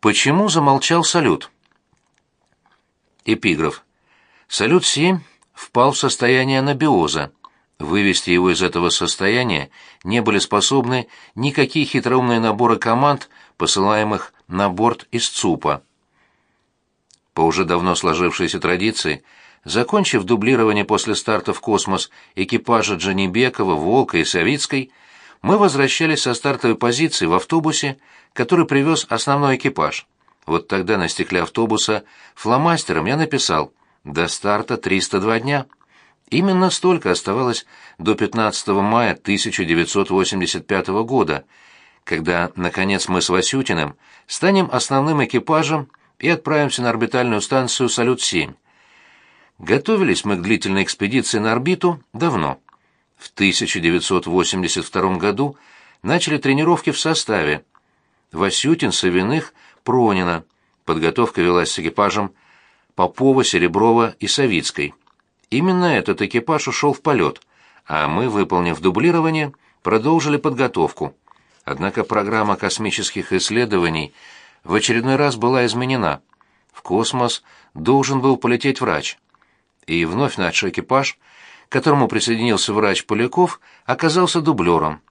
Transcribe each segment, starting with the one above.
Почему замолчал салют? Эпиграф. Салют-7 впал в состояние анабиоза. Вывести его из этого состояния не были способны никакие хитроумные наборы команд, посылаемых на борт из ЦУПа. По уже давно сложившейся традиции, закончив дублирование после старта в космос экипажа Джанибекова, Волка и Савицкой, мы возвращались со стартовой позиции в автобусе, который привез основной экипаж. Вот тогда на стекле автобуса фломастером я написал «До старта 302 дня». Именно столько оставалось до 15 мая 1985 года, когда, наконец, мы с Васютиным станем основным экипажем и отправимся на орбитальную станцию «Салют-7». Готовились мы к длительной экспедиции на орбиту давно. В 1982 году начали тренировки в составе. Васютин, Савиных, Пронина. Подготовка велась с экипажем Попова, Сереброва и Савицкой. Именно этот экипаж ушел в полет, а мы, выполнив дублирование, продолжили подготовку. Однако программа космических исследований в очередной раз была изменена. В космос должен был полететь врач. И вновь наш экипаж, к которому присоединился врач Поляков, оказался дублером.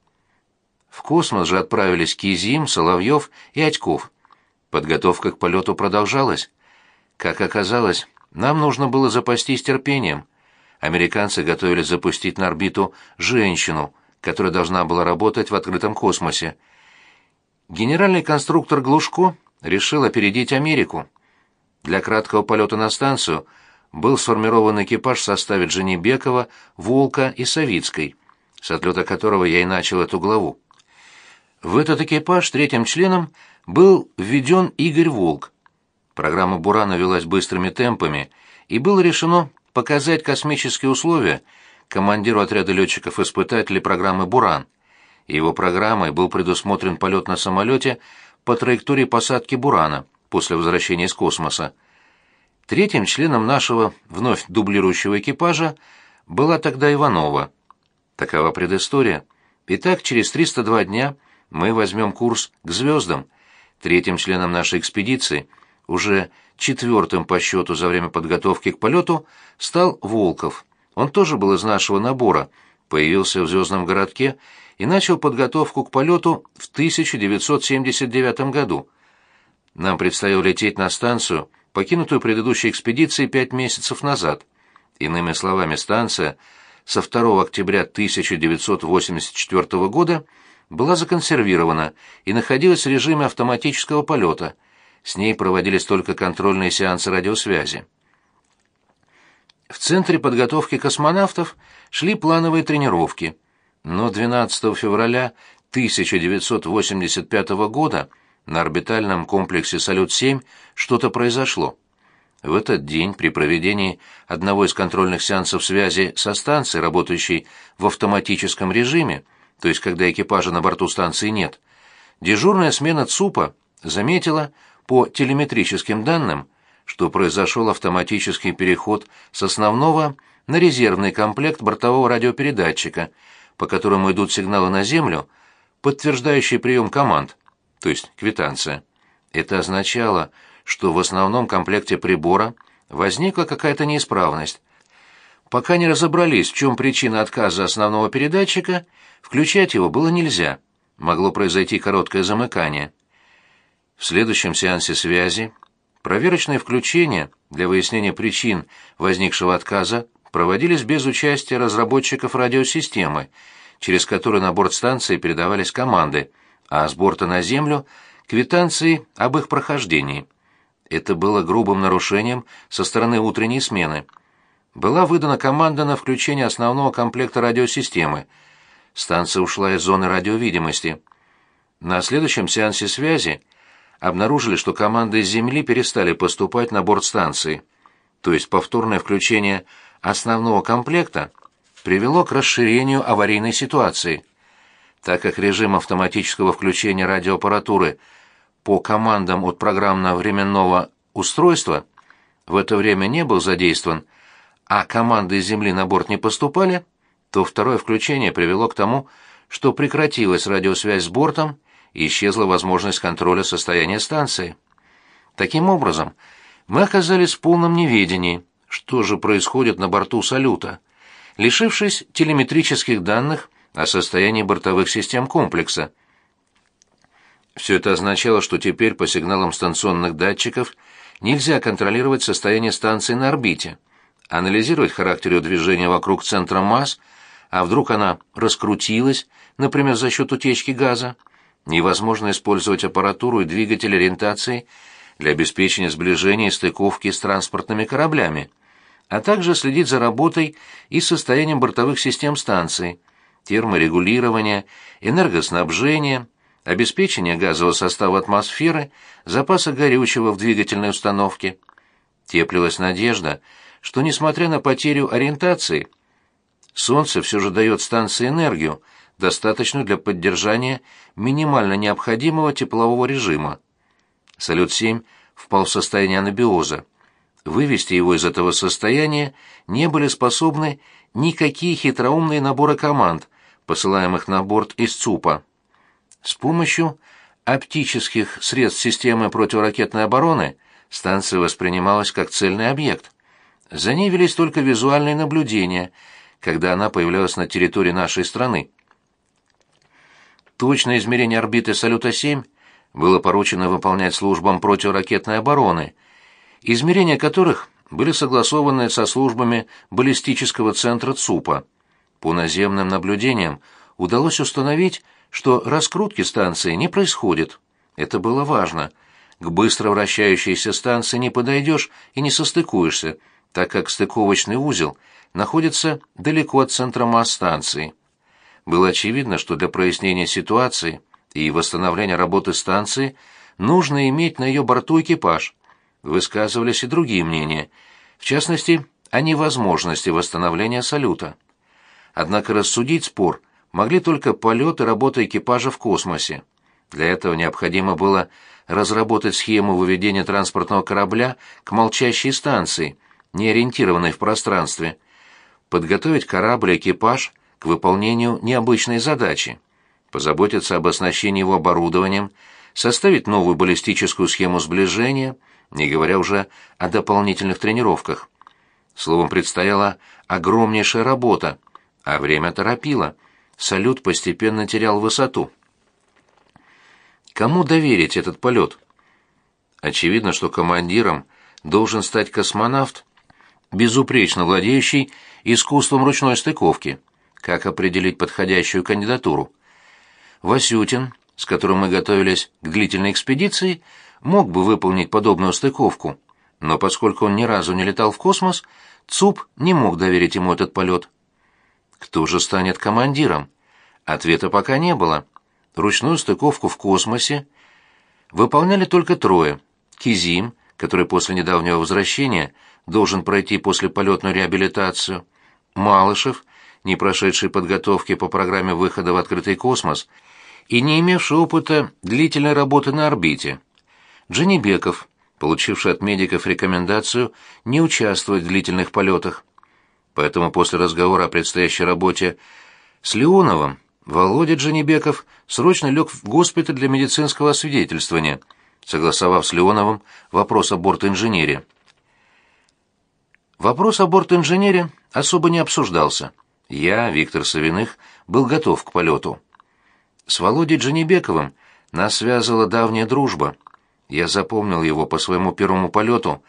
В космос же отправились Кизим, Соловьев и Отьков. Подготовка к полету продолжалась. Как оказалось, нам нужно было запастись терпением. Американцы готовились запустить на орбиту женщину, которая должна была работать в открытом космосе. Генеральный конструктор Глушко решил опередить Америку. Для краткого полета на станцию был сформирован экипаж в составе Дженебекова, Волка и Савицкой, с отлета которого я и начал эту главу. В этот экипаж третьим членом был введен Игорь Волк, Программа Бурана велась быстрыми темпами, и было решено показать космические условия командиру отряда летчиков-испытателей программы «Буран». Его программой был предусмотрен полет на самолете по траектории посадки «Бурана» после возвращения из космоса. Третьим членом нашего вновь дублирующего экипажа была тогда Иванова. Такова предыстория. Итак, через 302 дня мы возьмем курс к звездам. Третьим членом нашей экспедиции – уже четвертым по счету за время подготовки к полету, стал Волков. Он тоже был из нашего набора, появился в звездном городке и начал подготовку к полету в 1979 году. Нам предстояло лететь на станцию, покинутую предыдущей экспедицией пять месяцев назад. Иными словами, станция со 2 октября 1984 года была законсервирована и находилась в режиме автоматического полета – с ней проводились только контрольные сеансы радиосвязи. В центре подготовки космонавтов шли плановые тренировки, но 12 февраля 1985 года на орбитальном комплексе «Салют-7» что-то произошло. В этот день при проведении одного из контрольных сеансов связи со станцией, работающей в автоматическом режиме, то есть когда экипажа на борту станции нет, дежурная смена ЦУПа заметила, по телеметрическим данным, что произошел автоматический переход с основного на резервный комплект бортового радиопередатчика, по которому идут сигналы на Землю, подтверждающие прием команд, то есть квитанция. Это означало, что в основном комплекте прибора возникла какая-то неисправность. Пока не разобрались, в чем причина отказа основного передатчика, включать его было нельзя. Могло произойти короткое замыкание. В следующем сеансе связи проверочные включения для выяснения причин возникшего отказа проводились без участия разработчиков радиосистемы, через которую на борт станции передавались команды, а с борта на землю — квитанции об их прохождении. Это было грубым нарушением со стороны утренней смены. Была выдана команда на включение основного комплекта радиосистемы. Станция ушла из зоны радиовидимости. На следующем сеансе связи — обнаружили, что команды с Земли перестали поступать на борт станции. То есть повторное включение основного комплекта привело к расширению аварийной ситуации. Так как режим автоматического включения радиоаппаратуры по командам от программно-временного устройства в это время не был задействован, а команды с Земли на борт не поступали, то второе включение привело к тому, что прекратилась радиосвязь с бортом исчезла возможность контроля состояния станции. Таким образом, мы оказались в полном неведении, что же происходит на борту «Салюта», лишившись телеметрических данных о состоянии бортовых систем комплекса. Все это означало, что теперь по сигналам станционных датчиков нельзя контролировать состояние станции на орбите, анализировать характер ее движения вокруг центра масс, а вдруг она раскрутилась, например, за счет утечки газа. Невозможно использовать аппаратуру и двигатель ориентации для обеспечения сближения и стыковки с транспортными кораблями, а также следить за работой и состоянием бортовых систем станции, терморегулирования, энергоснабжения, обеспечения газового состава атмосферы, запаса горючего в двигательной установке. Теплилась надежда, что, несмотря на потерю ориентации, Солнце все же дает станции энергию, достаточную для поддержания минимально необходимого теплового режима. Салют-7 впал в состояние анабиоза. Вывести его из этого состояния не были способны никакие хитроумные наборы команд, посылаемых на борт из ЦУПа. С помощью оптических средств системы противоракетной обороны станция воспринималась как цельный объект. За ней велись только визуальные наблюдения, когда она появлялась на территории нашей страны. Точное измерение орбиты Салюта-7 было поручено выполнять службам противоракетной обороны, измерения которых были согласованы со службами баллистического центра ЦУПа. По наземным наблюдениям удалось установить, что раскрутки станции не происходит. Это было важно. К быстро вращающейся станции не подойдешь и не состыкуешься, так как стыковочный узел находится далеко от центра масс станции. Было очевидно, что для прояснения ситуации и восстановления работы станции нужно иметь на ее борту экипаж. Высказывались и другие мнения, в частности, о невозможности восстановления салюта. Однако рассудить спор могли только полет и работа экипажа в космосе. Для этого необходимо было разработать схему выведения транспортного корабля к молчащей станции, не ориентированной в пространстве, подготовить корабль и экипаж к выполнению необычной задачи, позаботиться об оснащении его оборудованием, составить новую баллистическую схему сближения, не говоря уже о дополнительных тренировках. Словом, предстояла огромнейшая работа, а время торопило. Салют постепенно терял высоту. Кому доверить этот полет? Очевидно, что командиром должен стать космонавт, безупречно владеющий искусством ручной стыковки. Как определить подходящую кандидатуру? Васютин, с которым мы готовились к длительной экспедиции, мог бы выполнить подобную стыковку, но поскольку он ни разу не летал в космос, ЦУП не мог доверить ему этот полет. Кто же станет командиром? Ответа пока не было. Ручную стыковку в космосе выполняли только трое. Кизим, который после недавнего возвращения должен пройти после полетную реабилитацию, Малышев, не прошедший подготовки по программе выхода в открытый космос и не имевший опыта длительной работы на орбите, Дженебеков, получивший от медиков рекомендацию не участвовать в длительных полетах. Поэтому после разговора о предстоящей работе с Леоновым Володя Дженебеков срочно лег в госпиталь для медицинского освидетельствования, согласовав с Леоновым вопрос о бортинженере. Вопрос о бортинженере особо не обсуждался. Я, Виктор Савиных, был готов к полету. С Володей Джанибековым нас связывала давняя дружба. Я запомнил его по своему первому полету,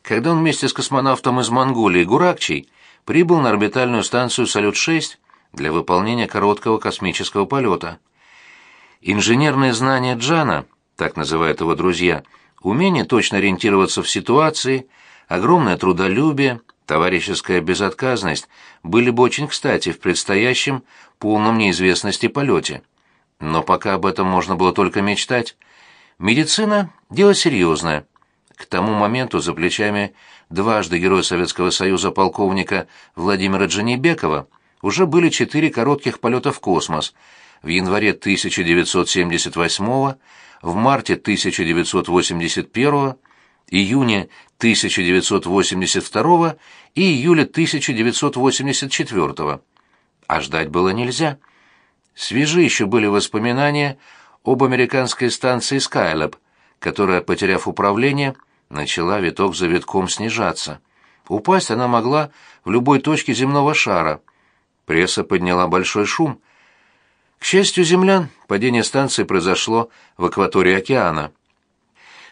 когда он вместе с космонавтом из Монголии Гуракчей прибыл на орбитальную станцию «Салют-6» для выполнения короткого космического полета. Инженерные знания Джана, так называют его друзья, умение точно ориентироваться в ситуации – Огромное трудолюбие, товарищеская безотказность были бы очень кстати в предстоящем полном неизвестности полете. Но пока об этом можно было только мечтать. Медицина – дело серьезное. К тому моменту за плечами дважды Героя Советского Союза полковника Владимира Джанибекова уже были четыре коротких полета в космос в январе 1978 в марте 1981 июне 1982 и июля 1984. А ждать было нельзя. Свежи еще были воспоминания об американской станции Skylab, которая, потеряв управление, начала виток за витком снижаться. Упасть она могла в любой точке земного шара. Пресса подняла большой шум. К счастью землян, падение станции произошло в акватории океана.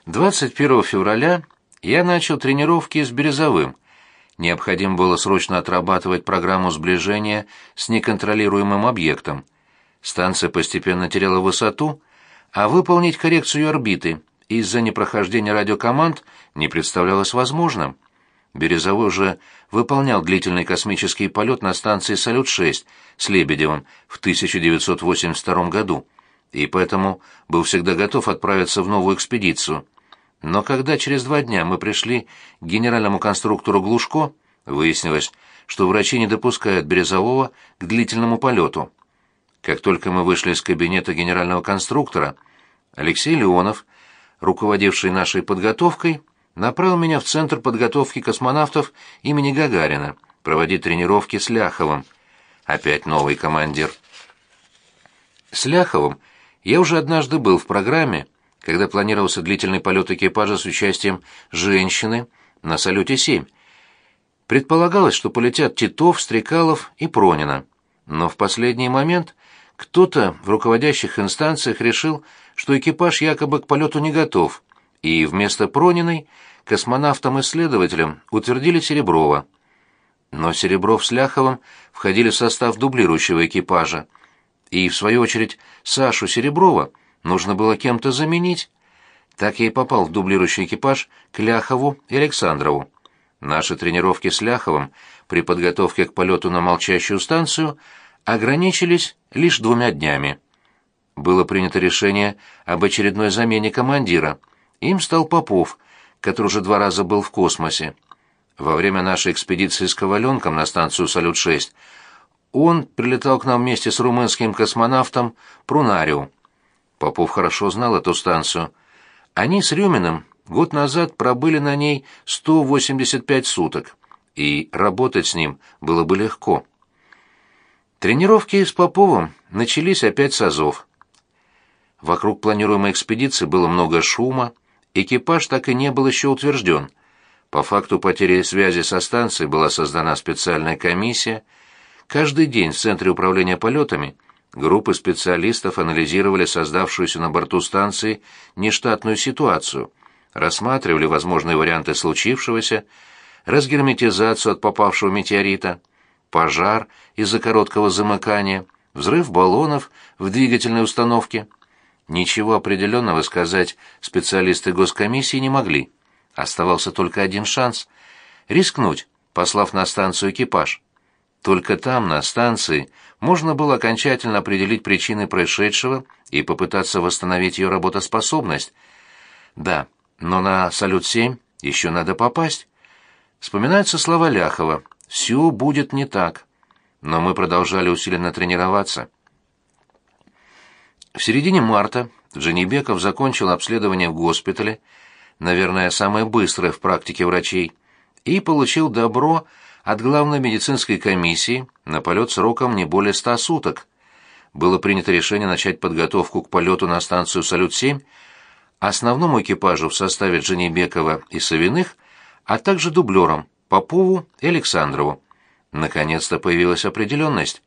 21 февраля я начал тренировки с Березовым. Необходимо было срочно отрабатывать программу сближения с неконтролируемым объектом. Станция постепенно теряла высоту, а выполнить коррекцию орбиты из-за непрохождения радиокоманд не представлялось возможным. Березовой уже выполнял длительный космический полет на станции «Салют-6» с Лебедевым в 1982 году, и поэтому был всегда готов отправиться в новую экспедицию. Но когда через два дня мы пришли к генеральному конструктору Глушко, выяснилось, что врачи не допускают Березового к длительному полету. Как только мы вышли из кабинета генерального конструктора, Алексей Леонов, руководивший нашей подготовкой, направил меня в Центр подготовки космонавтов имени Гагарина проводить тренировки с Ляховым. Опять новый командир. С Ляховым я уже однажды был в программе, когда планировался длительный полет экипажа с участием женщины на «Салюте-7». Предполагалось, что полетят Титов, Стрекалов и Пронина. Но в последний момент кто-то в руководящих инстанциях решил, что экипаж якобы к полету не готов, и вместо Прониной космонавтам-исследователям утвердили Сереброва. Но Серебров с Ляховым входили в состав дублирующего экипажа, и, в свою очередь, Сашу Сереброва нужно было кем-то заменить. Так я и попал в дублирующий экипаж к Ляхову и Александрову. Наши тренировки с Ляховым при подготовке к полету на молчащую станцию ограничились лишь двумя днями. Было принято решение об очередной замене командира. Им стал Попов, который уже два раза был в космосе. Во время нашей экспедиции с Коваленком на станцию «Салют-6» он прилетал к нам вместе с румынским космонавтом Прунариу. Попов хорошо знал эту станцию. Они с Рюминым год назад пробыли на ней 185 суток, и работать с ним было бы легко. Тренировки с Поповым начались опять с азов. Вокруг планируемой экспедиции было много шума, экипаж так и не был еще утвержден. По факту потери связи со станцией была создана специальная комиссия. Каждый день в Центре управления полетами группы специалистов анализировали создавшуюся на борту станции нештатную ситуацию, рассматривали возможные варианты случившегося, разгерметизацию от попавшего метеорита, пожар из-за короткого замыкания, взрыв баллонов в двигательной установке – Ничего определенного сказать специалисты госкомиссии не могли. Оставался только один шанс — рискнуть, послав на станцию экипаж. Только там, на станции, можно было окончательно определить причины происшедшего и попытаться восстановить ее работоспособность. Да, но на «Салют-7» еще надо попасть. Вспоминаются слова Ляхова «Все будет не так». Но мы продолжали усиленно тренироваться. В середине марта Джанибеков закончил обследование в госпитале, наверное, самое быстрое в практике врачей, и получил добро от главной медицинской комиссии на полет сроком не более ста суток. Было принято решение начать подготовку к полету на станцию «Салют-7», основному экипажу в составе Джанибекова и Савиных, а также дублерам Попову и Александрову. Наконец-то появилась определенность.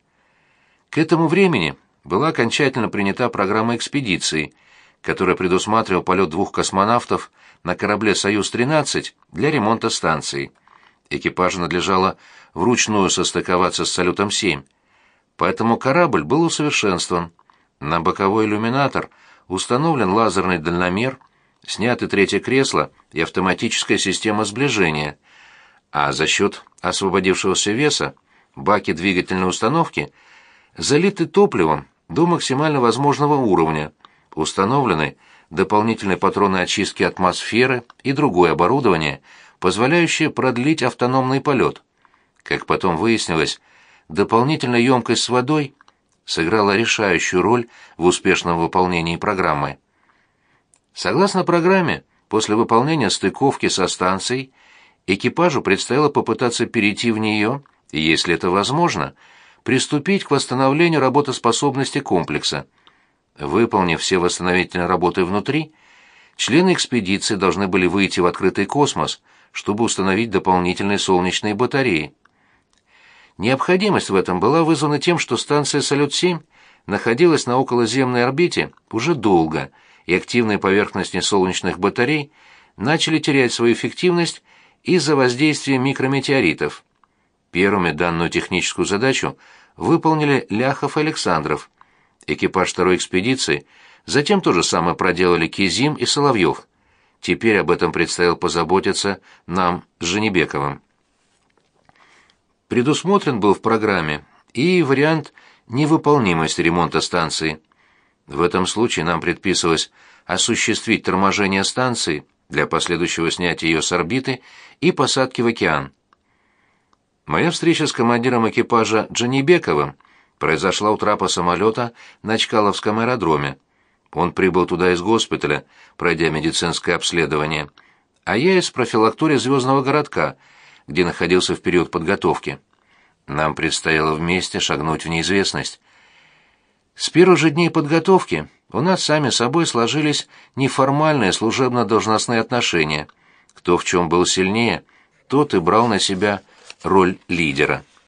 К этому времени была окончательно принята программа экспедиции, которая предусматривала полет двух космонавтов на корабле «Союз-13» для ремонта станции. Экипажу надлежало вручную состыковаться с «Салютом-7». Поэтому корабль был усовершенствован. На боковой иллюминатор установлен лазерный дальномер, сняты третье кресло и автоматическая система сближения, а за счет освободившегося веса баки двигательной установки залиты топливом до максимально возможного уровня, установлены дополнительные патроны очистки атмосферы и другое оборудование, позволяющее продлить автономный полет. Как потом выяснилось, дополнительная емкость с водой сыграла решающую роль в успешном выполнении программы. Согласно программе, после выполнения стыковки со станцией, экипажу предстояло попытаться перейти в нее, если это возможно – приступить к восстановлению работоспособности комплекса. Выполнив все восстановительные работы внутри, члены экспедиции должны были выйти в открытый космос, чтобы установить дополнительные солнечные батареи. Необходимость в этом была вызвана тем, что станция «Салют-7» находилась на околоземной орбите уже долго, и активные поверхности солнечных батарей начали терять свою эффективность из-за воздействия микрометеоритов. Первыми данную техническую задачу выполнили Ляхов и Александров. Экипаж второй экспедиции затем то же самое проделали Кизим и Соловьев. Теперь об этом предстояло позаботиться нам с Женебековым. Предусмотрен был в программе и вариант невыполнимости ремонта станции. В этом случае нам предписывалось осуществить торможение станции для последующего снятия ее с орбиты и посадки в океан. Моя встреча с командиром экипажа Джанибековым произошла у трапа самолета на Чкаловском аэродроме. Он прибыл туда из госпиталя, пройдя медицинское обследование, а я из профилактории звездного городка, где находился в период подготовки. Нам предстояло вместе шагнуть в неизвестность. С первых же дней подготовки у нас сами собой сложились неформальные служебно-должностные отношения. Кто в чем был сильнее, тот и брал на себя роль лидера.